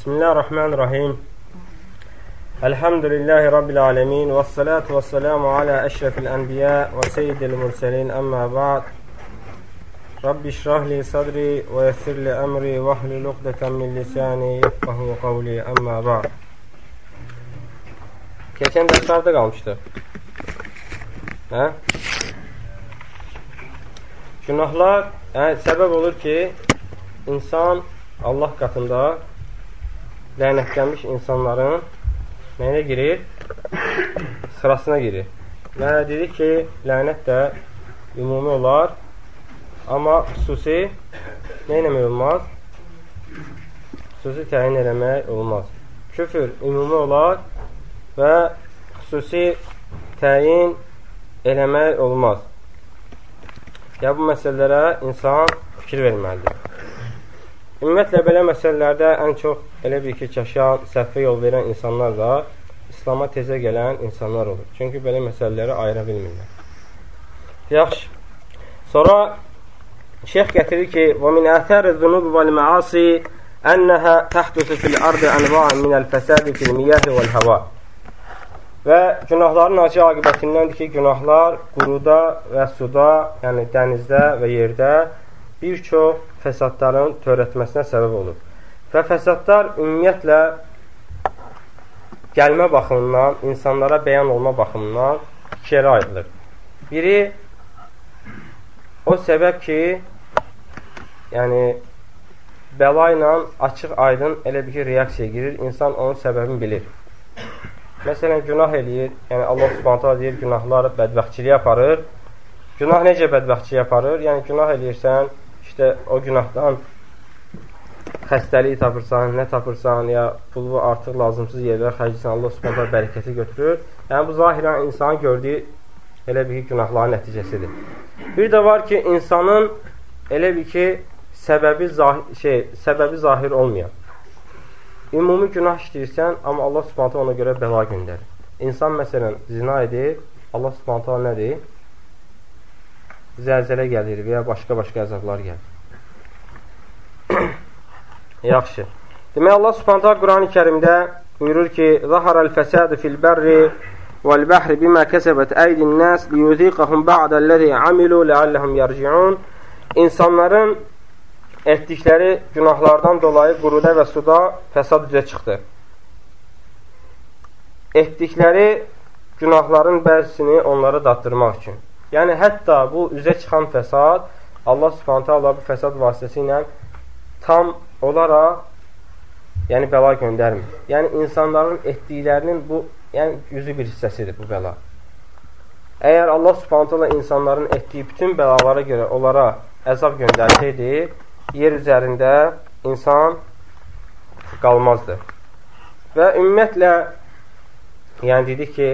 Bismillahirrahmanirrahim. Elhamdülillahi Rabbil alemin. Və salatu və selamu alə əşrəfil ənbiyə və seyyidil mürsəlin. Əmmə ba'd. Rabbi şrahli sadri və yessirli əmri və hlul uqdətən min lisani yefqahu qavli. Əmmə ba'd. Keçən dərslərdə qalmışdıq. Hə? Günahlar yəni, səbəb olur ki, insan Allah qatında lənətlənmiş insanların nəyinə girir? Sırasına girir. Və dedik ki, lənət də ümumi olar, amma xüsusi nə eləmək olmaz? Xüsusi təyin eləmək olmaz. Küfür ümumi olar və xüsusi təyin eləmək olmaz. Ya bu məsələlərə insan fikir verməlidir. Ümumiyyətlə, belə məsələlərdə ən çox elə bir ki, kəşan, səhvə yol verən insanlar da İslama tezə gələn insanlar olur. Çünki belə məsələləri ayıra bilmirlər. Yaxşı. Sonra şeyx gətirir ki, وَمِنْ أَثَرِ الذُّنُوبِ وَالْمَعَاصِ أَنَّهَا تَحْدُثُ فِي الْأَرْضِ أَنْوَعًا مِنَ الْفَسَادِ فِي الْمِيَاهِ وَالْهَوَى Və günahların acı aqibətindəndir ki, günahlar quruda və suda, yəni dənizdə və yerdə bir çox fəsadların törətməsinə səbəb olur. Və fəsadlar ümumiyyətlə gəlmə baxımından, insanlara bəyan olma baxımından iki yerə ayrılır. Biri o səbəb ki, yəni bəla ilə açıq aydın elə bir ki, reaksiya girir, insan onun səbəbini bilir. Məsələn, günah eləyir, yəni Allah subhanətə deyir, günahlar bədbəxtçiliyə aparır. Günah necə bədbəxtçiliyə aparır? Yəni, günah eləyirsən, işte o günahdan xəstəliyi tapırsan, nə tapırsan, ya pulu artıq lazımsız yerlərə xərcləyirsən, Allah subhanətə bərəkəti götürür. Yəni, bu zahirən insanın gördüyü elə bir günahların nəticəsidir. Bir də var ki, insanın elə bir ki, səbəbi zahir, şey, səbəbi zahir olmayan. Ümumi günah işləyirsən, amma Allah subhanətə ona görə bəla göndərir. İnsan, məsələn, zina edir, Allah subhanətə nə deyir? Zəlzələ gəlir və ya başqa-başqa əzablar gəlir. Yaxşı. Demək, Allah subhanətə Quran-ı kərimdə buyurur ki, Zahərəl fəsədu fil bərri vəl-bəhri bimə kəsəbət əydin nəs liyuziqəhum ba'dəlləzi amilu ləalləhum yarciun İnsanların etdikləri günahlardan dolayı quruda və suda fəsad üzə çıxdı. Etdikləri günahların bəzisini onları daddırmaq üçün. Yəni, hətta bu üzə çıxan fəsad Allah subhanətə Allah bu fəsad vasitəsilə tam olaraq yəni bəla göndərmir. Yəni insanların etdiklərinin bu yəni yüzü bir hissəsidir bu bəla. Əgər Allah Subhanahu taala insanların etdiyi bütün bəlalara görə onlara əzab göndərsəydi, yer üzərində insan qalmazdı. Və ümumiyyətlə yəni dedik ki,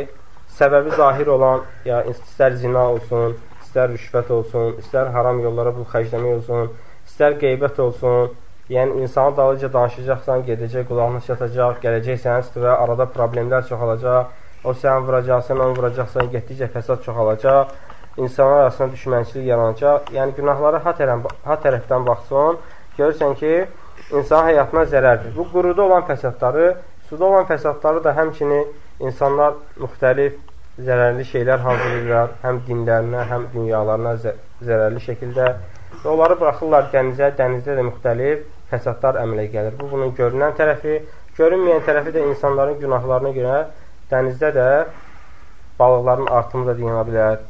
səbəbi zahir olan, ya istər zina olsun, istər rüşvət olsun, istər haram yollara pul xərcləmək olsun, istər qeybət olsun, Yəni, insanı dalıca danışacaqsan, gedəcək, qulağına çatacaq, gələcəksən, və arada problemlər çoxalacaq, o səni vuracaq, sən onu vuracaqsan, getdikcə fəsad çoxalacaq, insanlar arasında düşmənçilik yaranacaq. Yəni, günahlara ha, tərəf, ha tərəfdən baxsın, görürsən ki, insan həyatına zərərdir. Bu, quruda olan fəsadları, suda olan fəsadları da həmçini insanlar müxtəlif zərərli şeylər hazırlayırlar, həm dinlərinə, həm dünyalarına zərərli şəkildə və onları buraxırlar dənizə, dənizdə də müxtəlif fəsadlar əmələ gəlir. Bu, bunun görünən tərəfi, görünməyən tərəfi də insanların günahlarına görə dənizdə də balıqların artımı da deyinə bilər.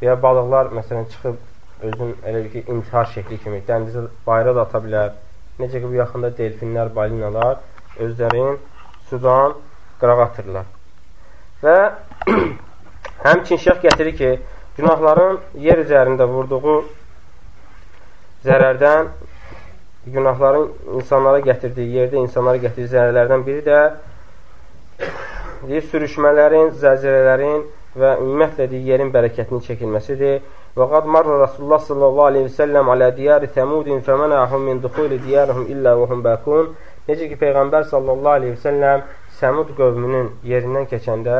Və ya balıqlar, məsələn, çıxıb özün elə bir ki, intihar şəkli kimi dənizə bayra da ata bilər. Necə ki, bu yaxında delfinlər, balinalar özlərin sudan qırağa atırlar. Və həmçin şəx gətirir ki, günahların yer üzərində vurduğu zərərdən günahların insanlara gətirdiyi, yerdə insanlara gətirdiyi zərərlərdən biri də deyir, sürüşmələrin, zəlzələlərin və ümumiyyətlə deyir, yerin bərəkətinin çəkilməsidir. Və qad marra Rasulullah sallallahu aleyhi və səlləm alə diyari təmudin fəmənəhum min duxuli diyarihum illə və hum bəkun. Necə ki, Peyğəmbər sallallahu aleyhi və səlləm Səmud qövmünün yerindən keçəndə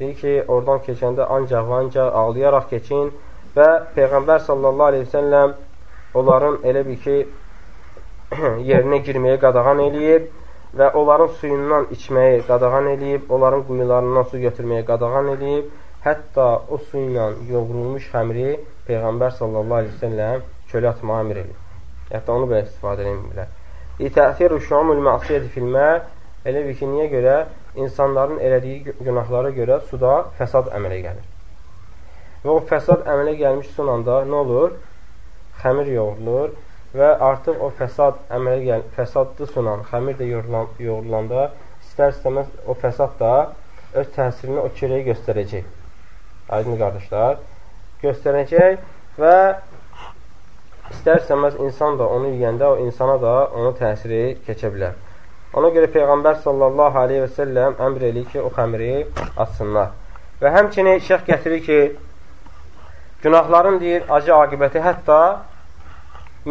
deyir ki, oradan keçəndə ancaq və ancaq ağlayaraq keçin və Peyğəmbər sallallahu aleyhi və səlləm onların elə bir ki, yerinə girməyə qadağan eləyib və onların suyundan içməyi qadağan eləyib, onların quyularından su götürməyi qadağan eləyib, hətta o su ilə yoğrulmuş xəmri Peyğəmbər sallallahu aleyhi ve selləm çölə atmağa əmr eləyib. Hətta onu belə istifadə edilmirlər. İtəsiru şumul məsiyyəti filmə elə bir ki, niyə görə? İnsanların elədiyi günahlara görə suda fəsad əmələ gəlir. Və o fəsad əmələ gəlmiş son anda nə olur? Xəmir yoğrulur və artıq o fəsad əmələ gəl fəsadlı sunan xəmir də yoğrulan, yoğrulanda istər-istəməz o fəsad da öz təsirini o çörəyə göstərəcək. Aydın qardaşlar, göstərəcək və istər-istəməz insan da onu yeyəndə o insana da onun təsiri keçə bilər. Ona görə Peyğəmbər sallallahu aleyhi və səlləm əmr eləyir ki, o xəmiri açsınlar. Və həmçinin şeyx gətirir ki, günahların deyir, acı aqibəti hətta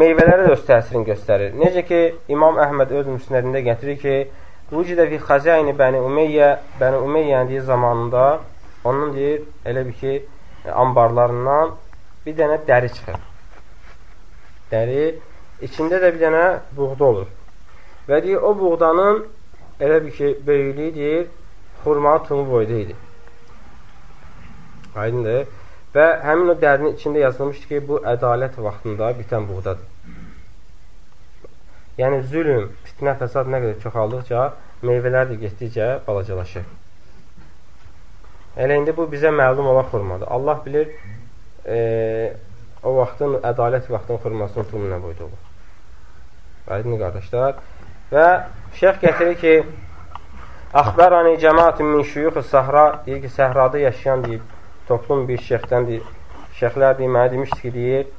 meyvələrə də öz təsirini göstərir. Necə ki, İmam Əhməd öz müsnədində gətirir ki, Vücidə fi xəzəyini Bəni Umeyyə, Bəni Umeyyənin deyir zamanında onun deyir, elə bir ki, ambarlarından bir dənə dəri çıxır. Dəri, içində də bir dənə buğda olur. Və deyir, o buğdanın elə bir ki, böyüklüyü deyir, xurmanın tumu boyda idi. Aydındır. Və həmin o dərinin içində yazılmışdı ki, bu ədalət vaxtında bitən buğdadır. Yəni, zülüm, fitnə, fəsad nə qədər çoxaldıqca, meyvələr də getdikcə balacalaşır. Elə indi bu bizə məlum olan xurmadır. Allah bilir, e, o vaxtın, ədalət vaxtın xurmasının tumu nə boyda olur. Aydın qardaşlar. Və şeyx gətirir ki, Əxbərani cəmaatun min şuyuxu səhra deyir ki, səhrada yaşayan deyib, toplum bir şeyxdəndir. Şeyxlər deyir, mənə demişdi ki, deyir,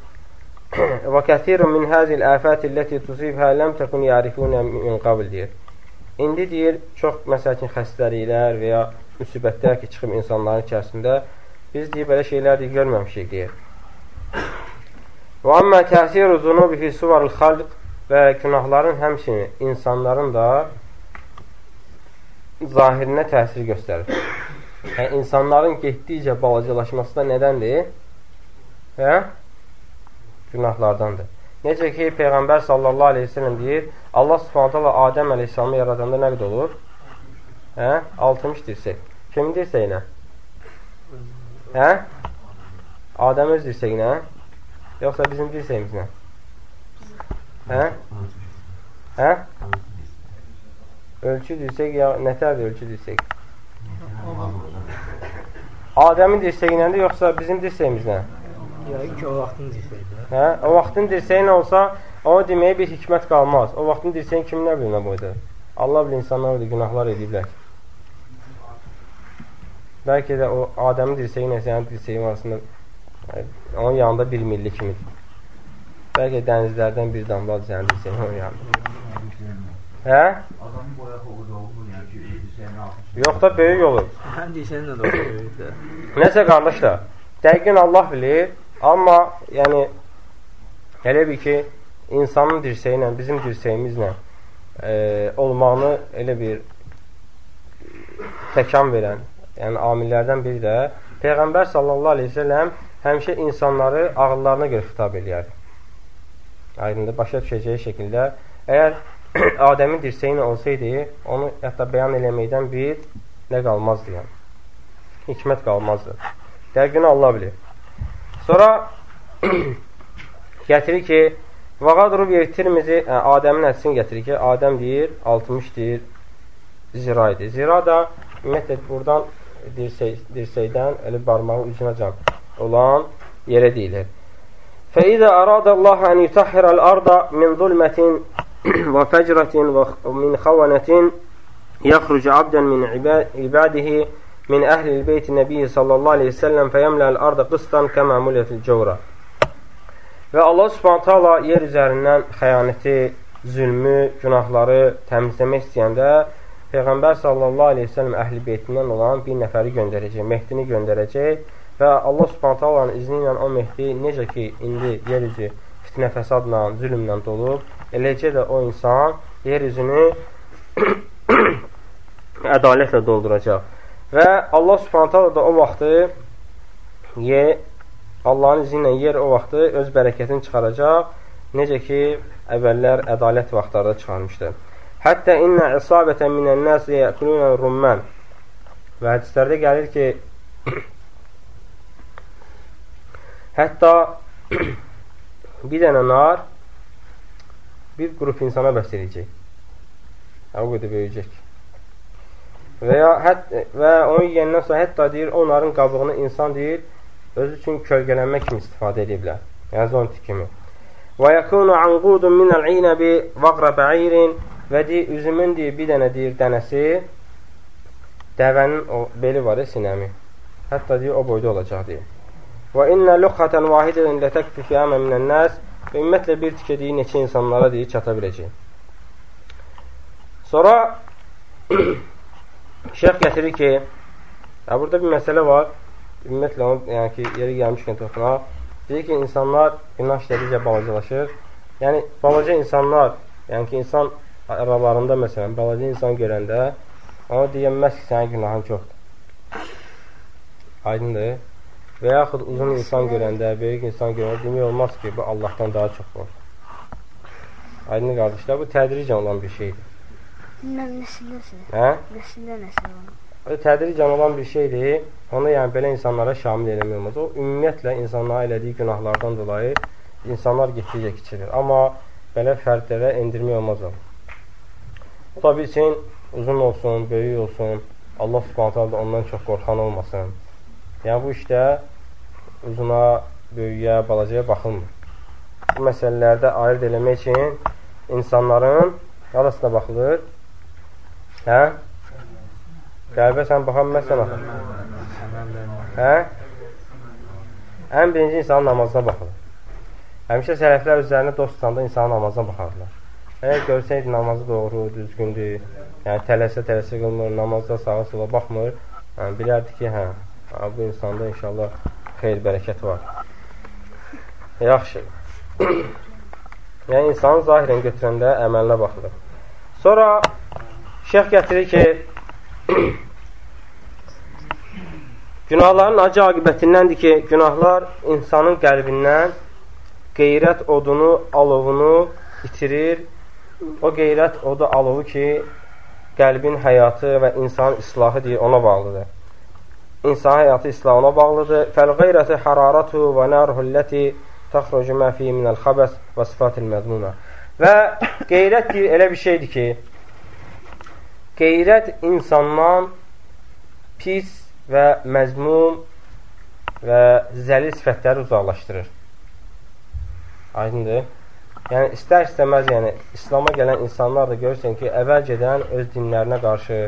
və kəthirun min həzil əfəti ləti tusibhə ləm təkun yarifunə min qabl deyir. İndi deyir, çox məsəlkin xəstəliklər və ya müsibətlər ki, çıxıb insanların içərisində biz deyir, belə şeylər deyir, görməmişik deyir. Və amma təsiru zunubi fi suvarul xalq və günahların həmçinin insanların da zahirinə təsir göstərir. Yəni, insanların getdikcə balacalaşması da nədəndir? Hə? Günahlardandır. Necə ki, Peyğəmbər sallallahu aleyhi ve sellem deyir, Allah subhanətə və Adəm aleyhissalamı yaradanda nə qədər olur? Hə? 60 dirsək. Kimin dirsəyinə? Hə? Adəm öz dirsəyinə? Yoxsa bizim dirsəyimizlə? Hə? Hə? Ölçü dirsək ya nətərdir ölçü dirsək? Adəmin dirsəyi iləndir, yoxsa bizim dirsəyimizlə? Yox ki, o vaxtın dirsəyidir. Hə? O vaxtın dirsəyin olsa, o deməyə bir hikmət qalmaz. O vaxtın dirsəyin kimin nə bilinə boydur? Allah bilir, insanlar öyle günahlar ediblər. Bəlkə də o Adəmin dirsəyi ilə sənin dirsəyin arasında onun yanında bir milli kimidir. Bəlkə dənizlərdən bir damladır sənin dirsəyin onun yanında. Hə? Adamın boya xoğu olmur, yəni ki, altı. Yox da böyük olur. Həm deyirsən də böyükdür. Nəsə qardaşlar, dəqiqən Allah bilir, amma yəni elə bir ki, insanın dirsəyi ilə, bizim dirsəyimizlə e, olmağını elə bir təkan verən, yəni amillərdən biri də Peyğəmbər sallallahu aleyhi ve selləm həmişə insanları ağıllarına görə xitab eləyər. Aydındır, başa düşəcəyi şəkildə əgər Adəmin dirsəyi olsaydı, onu hətta bəyan eləməkdən bir nə qalmazdı yəni. Hikmət qalmazdı. Dəqiqini Allah bilir. Sonra gətirir ki, Vaqadru bir Tirmizi ə, Adəmin hədisini gətirir ki, Adəm deyir, 60 deyir, zira idi. Zira da ümumiyyətlə buradan dirsək, dirsəkdən elə barmağın ucuna can olan yerə deyilir. فإذا أراد الله أن يطهر الأرض من ظلمة وفجرة ومن خونة يخرج عبدا من عباده من أهل البيت النبي صلى الله عليه وسلم فيملأ الأرض قسطا كما مليت الجورة Və Allah subhanətə Allah yer üzərindən xəyanəti, zülmü, günahları təmizləmək istəyəndə Peyğəmbər sallallahu aleyhi ve sellem əhl-i beytindən olan bir nəfəri göndərəcək, Mehdini göndərəcək və Allah subhanətə Allahın izni ilə o Mehdi necə ki, indi yer üzü fitnə fəsadla, zülmlə dolub, eləcə də o insan yer üzünü ədalətlə dolduracaq. Və Allah subhanətə da o vaxtı yer, Allahın izi ilə yer o vaxtı öz bərəkətini çıxaracaq, necə ki, əvvəllər ədalət vaxtlarda çıxarmışdır. Hətta innə isabətən minən nəs yəkulunə rumman. Və hədislərdə gəlir ki, hətta bir dənə nar bir qrup insana bəs edəcək. O qədər böyüyəcək. Və ya hət, və onu yeyəndən sonra hətta deyir, onların qabığını insan deyir, özü üçün kölgələnmək kimi istifadə edə bilər. Yəni zonti kimi. Və yakunu anqudun minəl inəbi vaqra bə'irin və deyir, üzümün deyir, bir dənə deyir, dənəsi dəvənin o beli var, sinəmi. Hətta deyir, o boyda olacaq deyir. Və innə luxatan vahidədən lətəkfi fiyəmə minən nəs və ümumiyyətlə bir tikə deyir, neçə insanlara deyir, çata biləcək. Sonra şeyh gətirir ki, ya burada bir məsələ var. Ümumiyyətlə, onu, yəni ki, yeri gəlmişkən toxunaq. Deyir ki, insanlar günah işlədikcə balacalaşır. Yəni, balaca insanlar, yəni ki, insan aralarında, məsələn, balaca insan görəndə ona deyənməz ki, sənin günahın çoxdur. Aydındır. Və yaxud uzun insan görəndə, böyük insan görəndə demək olmaz ki, bu Allahdan daha çox olur. Aydın qardaşlar, bu tədricən olan bir şeydir. Nəsildə Hə? Nəsildə nəsil olur. O tədricən olan bir şeydir. Onu yəni belə insanlara şamil eləmək olmaz. O ümumiyyətlə insanlara elədiyi günahlardan dolayı insanlar getdikcə kiçilir. Amma belə fərdlərə endirmək olmaz o. O da bilsin, uzun olsun, böyük olsun, Allah subhanətə da ondan çox qorxan olmasın. Yəni bu işdə uzuna, böyüyə, balacaya baxılmır. Bu məsələlərdə ayırt eləmək üçün insanların arasına baxılır. Hə? Qəlbə sən baxa bilməzsən axı. Hə? Ən birinci insanın namazına baxılır. Həmişə sələflər üzərində dost tutanda insanın namazına baxardılar. Əgər görsəydi namazı doğru, düzgündür, yəni tələsə-tələsə qılmır, namazda sağa sola baxmır, yəni, bilərdi ki, hə, bu insanda inşallah xeyr, bərəkət var. Yaxşı. yəni, insanı zahirən götürəndə əməlinə baxılır. Sonra şeyh gətirir ki, günahların acı aqibətindəndir ki, günahlar insanın qəlbindən qeyrət odunu, alovunu itirir. O qeyrət odu, alovu ki, qəlbin həyatı və insanın islahı deyir, ona bağlıdır. İnsan həyatı islahına bağlıdır. Fəl-qeyrəti hararatu və nərhulləti təxrucu məfi minəl xabəs və sifatil məzmuna. Və qeyrət deyir, elə bir şeydir ki, qeyrət insandan pis və məzmum və zəlil sifətləri uzaqlaşdırır. Aydındır. Yəni, istər-istəməz, yəni, İslama gələn insanlar da görürsən ki, əvvəlcədən öz dinlərinə qarşı,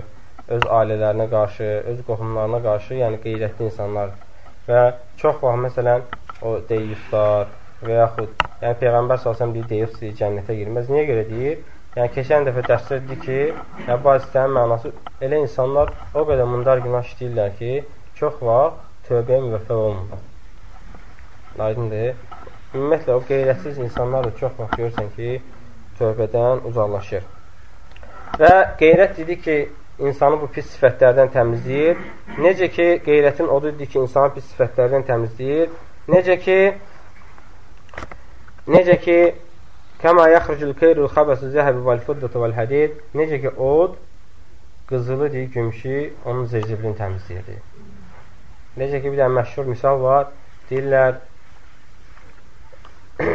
öz ailələrinə qarşı, öz qohumlarına qarşı, yəni qeyrətli insanlar və çox vaxt, məsələn, o deyyuslar və yaxud, yəni Peyğəmbər salsam deyir, deyir, cənnətə girməz. Niyə görə deyir? Yəni, keçən dəfə dərsdə dedi ki, yəni, bu hadisənin mənası elə insanlar o qədər mundar günah işləyirlər ki, çox vaxt tövbəyə müvəffəq olmurlar. Aydındır. Ümumiyyətlə, o qeyrətsiz insanlar da çox vaxt görürsən ki, tövbədən uzaqlaşır. Və qeyrət dedi ki, insanı bu pis sifətlərdən təmizləyir. Necə ki, qeyrətin odu dedi ki, insanı pis sifətlərdən təmizləyir. Necə ki, necə ki, Kəma yaxricul keyrul xabəsi zəhəbi vəl fiddətu vəl hədid Necə ki, od qızılı deyir, gümüşü onun zirzibilini təmizləyir. Necə ki, bir dənə məşhur misal var. Deyirlər,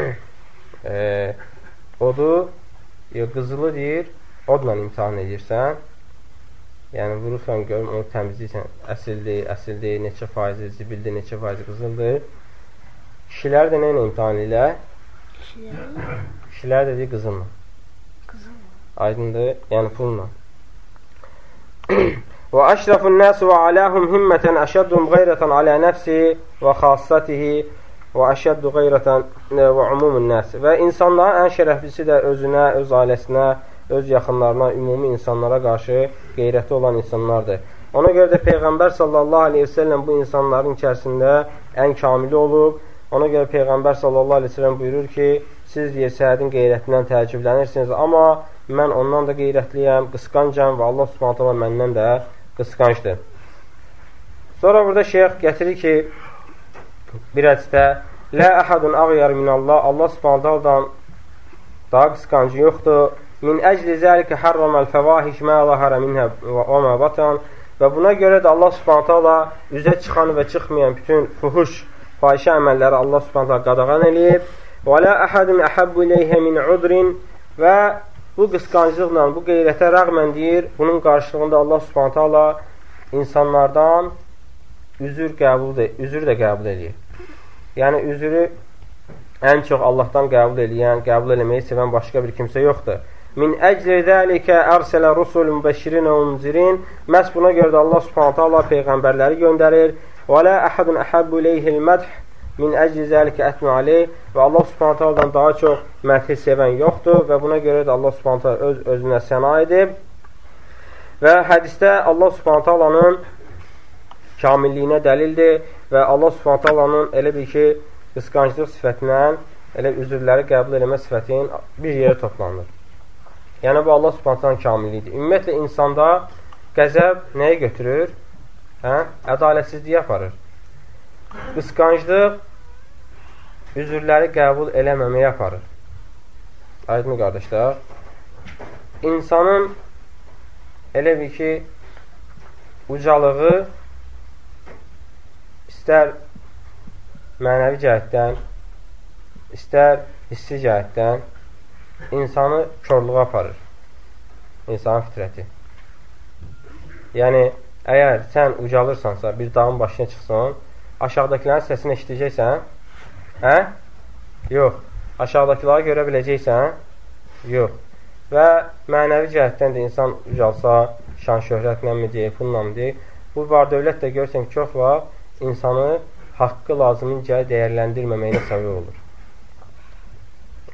e, odu ya, qızılı deyir, odla imtihan edirsən. Yəni, vurursan, görüm, onu təmizləyirsən. Əsildir, əsildir, neçə faizi, zibildir, neçə faizi qızıldır. Kişilər də nə ilə imtihan ilə? Kişilər də deyir, qızılla. Qızılla. Aydındır, yəni pulla. Və əşrafun nəsu və aləhum himmətən əşəddum qeyrətən alə nəfsi və xassatihi və əşəddu qeyrətən və umumun nəs. Və insanların ən şərəflisi də özünə, öz ailəsinə, öz yaxınlarına, ümumi insanlara qarşı qeyrəti olan insanlardır. Ona görə də Peyğəmbər sallallahu aleyhi ve sellem bu insanların içərisində ən kamili olub. Ona görə Peyğəmbər sallallahu aleyhi ve sellem buyurur ki, siz deyir, səhədin qeyrətindən təəccüblənirsiniz, amma mən ondan da qeyrətliyəm, qısqancam və Allah subhanətələ məndən də qısqancdır. Sonra burada şeyx gətirir ki, bir hədisdə Lə əhədun ağyar minallah Allah subhanətəldən daha qısqancı yoxdur min əcli zəlikə harramal fəvahiş mə zahara minhə və mə batan və buna görə də Allah Subhanahu taala üzə çıxan və çıxmayan bütün fuhuş, fahişə əməlləri Allah Subhanahu taala qadağan eləyib. Və la ahadun ahabbu ilayhi min udrin və bu qısqanclıqla, bu qeyrətə rəğmən deyir, bunun qarşılığında Allah Subhanahu taala insanlardan üzür qəbul də, üzür də qəbul edir. Yəni üzürü ən çox Allahdan qəbul edən, qəbul eləməyi sevən başqa bir kimsə yoxdur. Min əcli zəlikə ərsələ rusul mübəşşirin və munzirin. Məhz buna görə də Allah Subhanahu taala peyğəmbərləri göndərir. Və la ahadun ahabbu ilayhi'l madh min əcli zəlikə ətnu aleyh və Allah Subhanahu taaladan daha çox mədhi sevən yoxdur və buna görə də Allah Subhanahu taala öz özünə səna edib. Və hədisdə Allah Subhanahu taalanın kamilliyinə dəlildir və Allah Subhanahu taalanın elə bir ki, qısqanclıq sifətindən elə üzrləri qəbul eləmə sifətinin bir yerə toplanır. Yəni, bu Allah subhanətən kamilliyidir. Ümumiyyətlə, insanda qəzəb nəyə götürür? Hə? Ədalətsizliyə aparır. Qısqanclıq üzrləri qəbul eləməməyə aparır. Aydın qardaşlar. İnsanın elə bir ki, ucalığı istər mənəvi cəhətdən, istər hissi cəhətdən insanı körluğa aparır. İnsanın fitrəti. Yəni, əgər sən ucalırsansa, bir dağın başına çıxsan, aşağıdakilərin səsini eşidəcəksən, hə? Yox. Aşağıdakiləri görə biləcəksən? Yox. Və mənəvi cəhətdən də insan ucalsa, şan şöhrətlə mi deyək, pulla mı deyək, bu var dövlət də görsən ki, çox var, insanı haqqı lazımınca dəyərləndirməməyinə səbəb olur.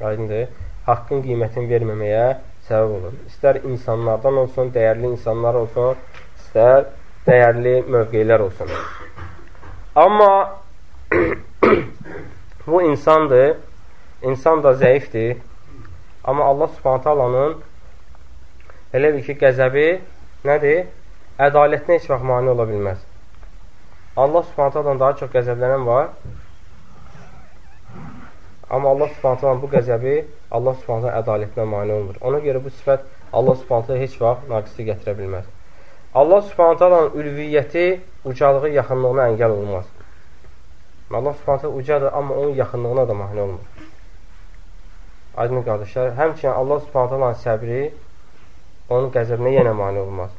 Aydındır haqqın qiymətini verməməyə səbəb olur. İstər insanlardan olsun, dəyərli insanlar olsun, istər dəyərli mövqeylər olsun. Amma bu insandır, insan da zəifdir. Amma Allah subhanətə alanın elə bir ki, qəzəbi nədir? Ədalətinə heç vaxt mani ola bilməz. Allah subhanətə alanın daha çox qəzəblənən var. Amma Allah subhanətə bu qəzəbi Allah subhanətə ədalətinə mani olmur. Ona görə bu sifət Allah subhanətə heç vaxt naqisi gətirə bilməz. Allah subhanətə ülviyyəti ucalığı yaxınlığına əngəl olmaz. Allah subhanətə ucadır, amma onun yaxınlığına da mani olmur. Aydın qardaşlar, həmçinin Allah subhanətə səbri onun qəzəbinə yenə mani olmaz.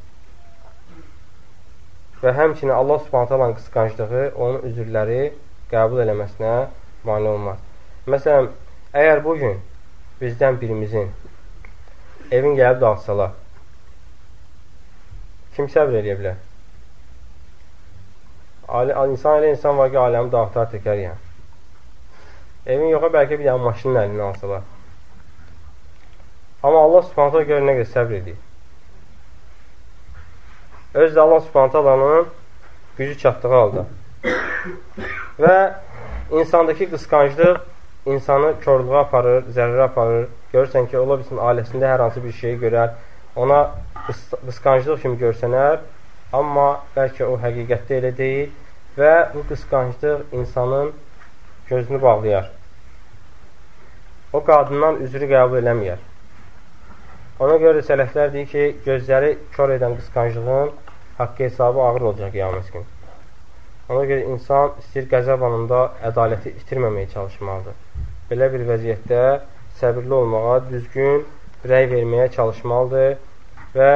Və həmçinin Allah subhanətə qısqanclığı onun üzrləri qəbul eləməsinə mani olmaz. Məsələn, əgər bugün bizdən birimizin evin gəlib dağıtsalar, kim səbr edə bilər? Ali, insan elə insan var ki, aləmi dağıtar, təkər yəni. Evin yoxa bəlkə bir dənə maşının əlindən alsalar. Amma Allah subhanətə görə nə qədər səbr edir. Öz də Allah subhanətə gücü çatdığı halda. Və insandakı qısqanclıq insanı körluğa aparır, zərrə aparır. Görürsən ki, ola bilsin ailəsində hər hansı bir şeyi görər, ona qısqanclıq kimi görsənər, amma bəlkə o həqiqətdə elə deyil və bu qısqanclıq insanın gözünü bağlayar. O qadından üzrü qəbul eləməyər. Ona görə sələflər deyir ki, gözləri kör edən qısqanclığın haqqı hesabı ağır olacaq qiyamət günü. Ona görə insan istəyir qəzəb anında ədaləti itirməməyə çalışmalıdır belə bir vəziyyətdə səbirli olmağa, düzgün rəy verməyə çalışmalıdır və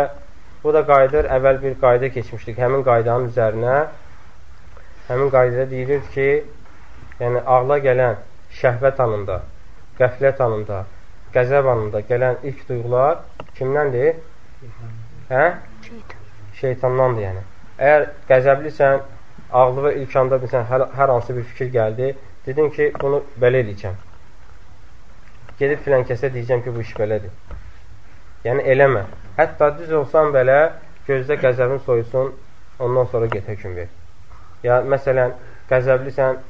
bu da qayıdır, əvvəl bir qayda keçmişdik həmin qaydanın üzərinə. Həmin qaydada deyilir ki, yəni ağla gələn şəhvət anında, qəflət anında, qəzəb anında gələn ilk duyğular kimdəndir? Hə? Şeytan. Şeytandandır yəni. Əgər qəzəblisən, ağlı və ilk anda bilsən, hər, hər hansı bir fikir gəldi, dedin ki, bunu belə eləyəcəm gedib filan kəsə deyəcəm ki, bu iş belədir. Yəni, eləmə. Hətta düz olsan belə, gözdə qəzəbin soyusun, ondan sonra get hökum ver. Ya, məsələn, qəzəblisən,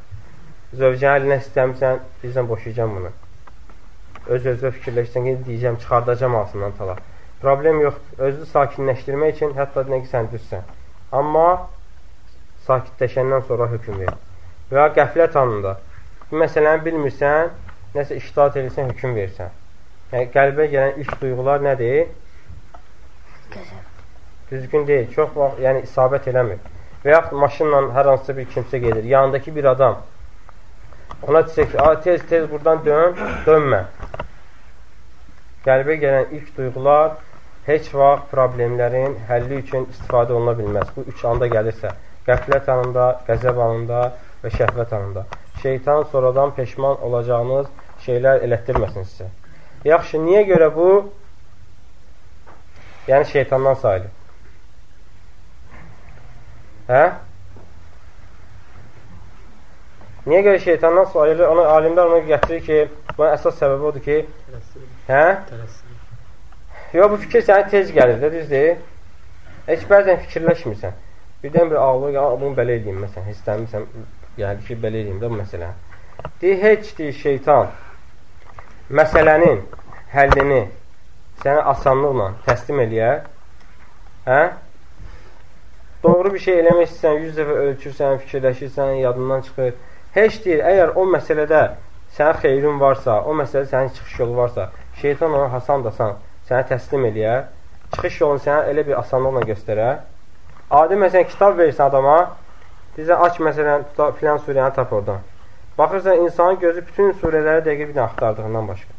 zövcəni əlinə istəmirsən, deyirsən, boşayacam bunu. Öz-özə fikirləşsən ki, deyəcəm, çıxardacam ağzından tala. Problem yoxdur. Özü sakinləşdirmək üçün hətta nə ki, sən düzsən. Amma sakitləşəndən sonra hökum ver. Və ya qəflət anında. Bu məsələni bilmirsən, nəsə iştahat edirsən, hökum versən. Yəni qəlbə gələn ilk duyğular nədir? Düzgün deyil. Çox vaxt yəni isabət eləmir. Və yaxud maşınla hər hansısa bir kimsə gedir. Yanındakı bir adam ona desə ki, tez tez buradan dön, dönmə. Qəlbə gələn ilk duyğular heç vaxt problemlərin həlli üçün istifadə oluna bilməz. Bu üç anda gəlirsə, qəflət anında, qəzəb anında və şəhvət anında. Şeytan sonradan peşman olacağınız şeylər elətdirməsin sizə. Yaxşı, niyə görə bu? Yəni şeytandan sayılır. Hə? Niyə görə şeytandan sayılır? Ona alimlər ona gətirir ki, bunun əsas səbəbi odur ki, Tələssüm. hə? Tələssüm. Yox, bu fikir sənə tez gəlir də, düzdür? Heç bəzən fikirləşmirsən. Birdən bir ağlı, ya bunu belə eləyim, məsələn, hissləmirsən, gəldi ki, belə eləyim də bu məsələ. Deyir, heç deyir şeytan məsələnin həllini sənə asanlıqla təslim eləyər. Hə? Doğru bir şey eləmək istəyirsən, 100 dəfə ölçürsən, fikirləşirsən, yadından çıxır. Heç deyir, əgər o məsələdə sənin xeyrin varsa, o məsələdə sənin çıxış yolu varsa, şeytan onu hasan dasan sənə təslim eləyər. Çıxış yolunu sənə elə bir asanlıqla göstərər. Adi məsələn kitab verirsən adama, bizə aç məsələn filan surəni tap oradan. Baxırsan insanın gözü bütün surələri dəqiq bir axtardığından başqa.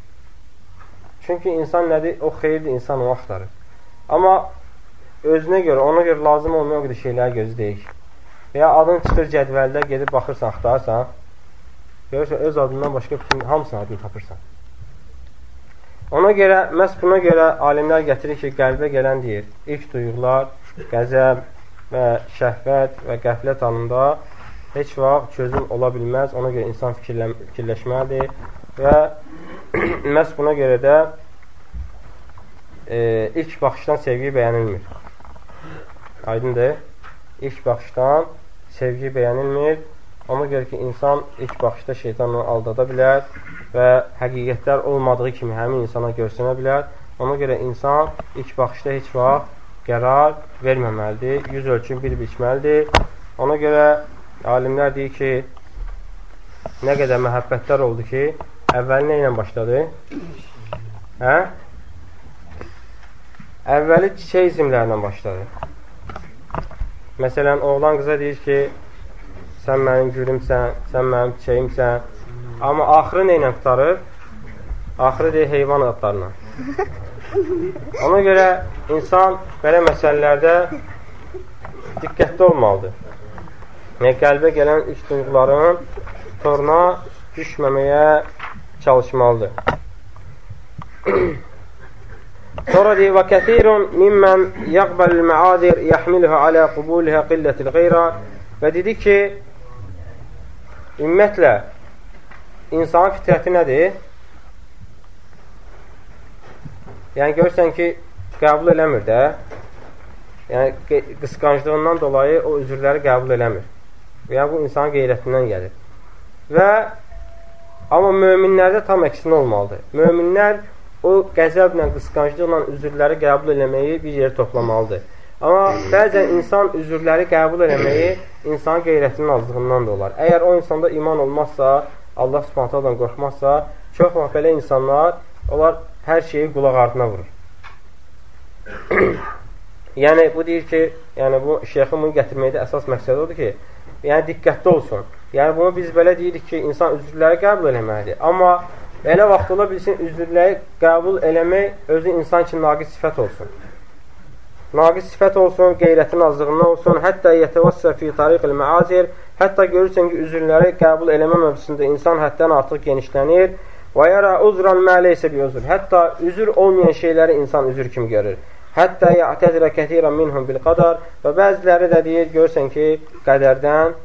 Çünki insan nədir? O xeyirdir, insan onu axtarır. Amma özünə görə, ona görə lazım olmayan o qədər şeyləri gözü deyik. Və ya adın çıxır cədvəldə, gedib baxırsan, axtarsan, görürsən, öz adından başqa bütün hamısının adını tapırsan. Ona görə, məhz buna görə alimlər gətirir ki, qəlbə gələn deyir, ilk duyuqlar, qəzəb və şəhvət və qəflət anında heç vaxt çözüm ola bilməz. Ona görə insan fikirlə fikirləşməlidir və məhz buna görə də e, ilk baxışdan sevgi bəyənilmir. Aydındır? İlk baxışdan sevgi bəyənilmir. Ona görə ki, insan ilk baxışda şeytanla aldada bilər və həqiqətlər olmadığı kimi həmin insana görsənə bilər. Ona görə insan ilk baxışda heç vaxt qərar verməməlidir. Yüz ölçün bir biçməlidir. Ona görə alimlər deyir ki, nə qədər məhəbbətlər oldu ki, əvvəli nə ilə başladı? Hə? Əvvəli çiçək izmlərlə başladı. Məsələn, oğlan qıza deyir ki, sən mənim gülümsən, sən mənim çiçəyimsən. Amma axırı nə ilə qutarır? Axırı deyir, heyvan adlarına. Ona görə insan belə məsələlərdə diqqətli olmalıdır. Yəni, qəlbə gələn ilk duyğuların toruna düşməməyə çalışmalıdır. Sonra deyir, və kəthirun mimmən yəqbəlil məadir yəhmiluhu alə qubulihə qillətil qeyra və dedi ki, ümumiyyətlə, insanın fitrəti nədir? Yəni, görürsən ki, qəbul eləmir də. Yəni, qısqanclığından dolayı o üzrləri qəbul eləmir. Yəni, bu insanın qeyrətindən gəlir. Və amma möminlərdə tam əksinə olmalıdır. Möminlər o qəzəblə, qısqanclıqla üzrləri qəbul eləməyi bir yerə toplamalıdır. Amma bəzən insan üzrləri qəbul eləməyi insanın qeyrətinin azlığından da olar. Əgər o insanda iman olmazsa, Allah subhanətədən qorxmazsa, çox vaxt belə insanlar, onlar hər şeyi qulaq ardına vurur. yəni, bu deyir ki, yəni bu şeyxin bunu gətirməkdə əsas məqsəd odur ki, yəni diqqətli olsun. Yəni, bunu biz belə deyirik ki, insan üzrləri qəbul eləməlidir. Amma Elə vaxt ola bilsin, üzrləri qəbul eləmək özü insan üçün naqis sifət olsun. Naqis sifət olsun, qeyrətin azlığından olsun, hətta yətəvəssə fi tariqil məazir, hətta görürsən ki, üzrləri qəbul eləmə mövzusunda insan həddən artıq genişlənir və yara uzran məleysə bir özür. Hətta üzür olmayan şeyləri insan üzür kimi görür. Hətta yətəzirə kətirən minhum bil qadar və bəziləri də deyir, görürsən ki, qədərdən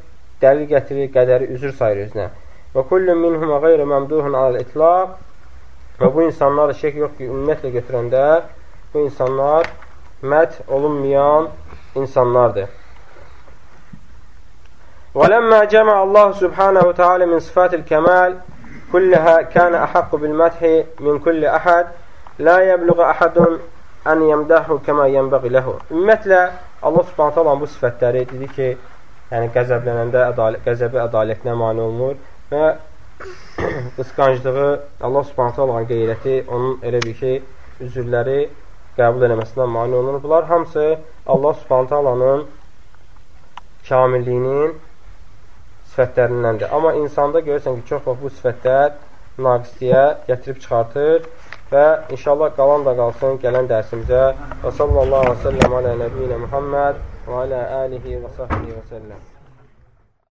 dəlil gətirir, qədəri üzür sayır özünə. Və kullun minhum qeyru məmduhun aləl-itlaq və bu insanlar şək yox ki, ümumiyyətlə götürəndə bu insanlar mət olunmayan insanlardır. Və ləmmə cəmə Allah subhanahu teala min sifatil kəmal kana ahqqu bil məthi min kulli ahad la yəbluğu ahadun ən yəmdahu kəmə yənbəği ləhu. Ümumiyyətlə, Allah subhanət alan bu sifətləri dedi ki, yəni qəzəblənəndə ədalət, qəzəbi ədalətinə mani olunur və qısqanclığı, Allah subhanətə Allahın qeyrəti, onun elə bir şey, üzürləri qəbul eləməsindən mani olunur. Bunlar hamısı Allah subhanətə Allahın kamilliyinin sifətlərindəndir. Amma insanda görürsən ki, çox vaxt bu sifətlər naqisliyə gətirib çıxartır və inşallah qalan da qalsın gələn dərsimizə. Və sallallahu aleyhi və səlləm alə nəbiyyinə Muhammed və alə alihi və sahbihi və səlləm.